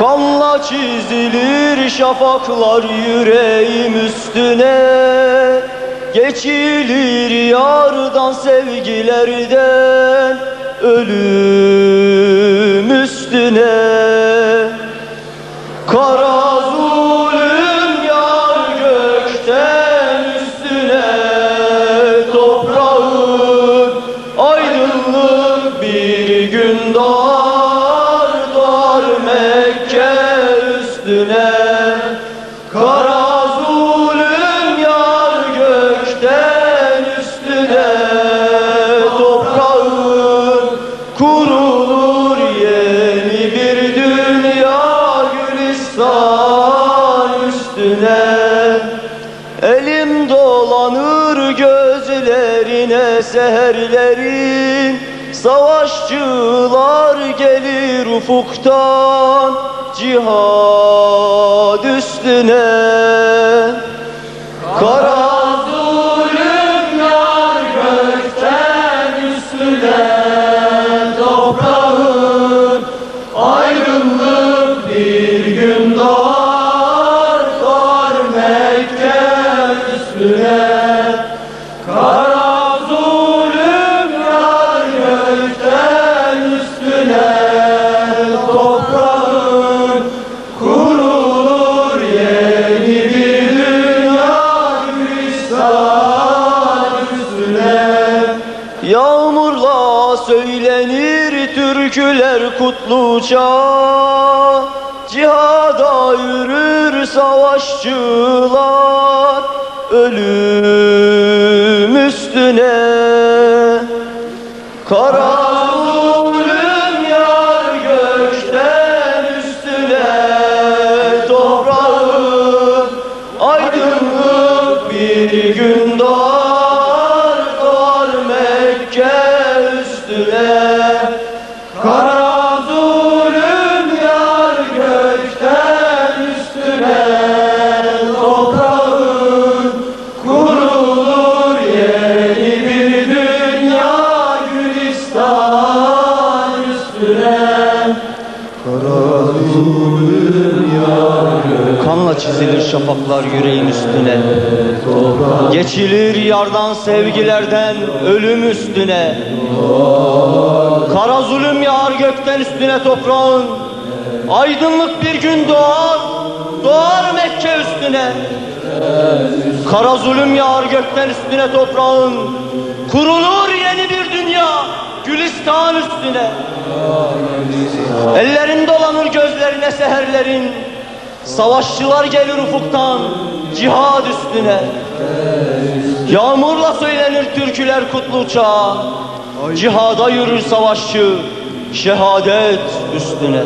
Kanla çizilir şafaklar yüreğim üstüne. Geçilir yardan sevgilerden ölüm üstüne. Kara zulüm yar gökten üstüne. Toprağın aydınlık bir gün doğar üstüne Elim dolanır gözlerine seherlerin. Savaşçılar gelir ufuktan Cihad üstüne. Kara yar gökten üstüne Toprağın aydınlık söylenir türküler kutluca. Cihada yürür savaşçılar Ölüm üstüne. Kara Kanla çizilir şafaklar yüreğin üstüne. Geçilir yardan sevgilerden ölüm üstüne. Kara zulüm yağar gökten üstüne toprağın. Aydınlık bir gün doğar Doğar Mekke üstüne. Kara zulüm yağar gökten üstüne toprağın. Kurulur yeni bir dünya Gülistan üstüne. Ellerin dolanır gözlerine seherlerin. Savaşçılar gelir ufuktan Cihad üstüne. Yağmurla söylenir türküler kutlu uçağa. Cihada yürür savaşçı Şehadet üstüne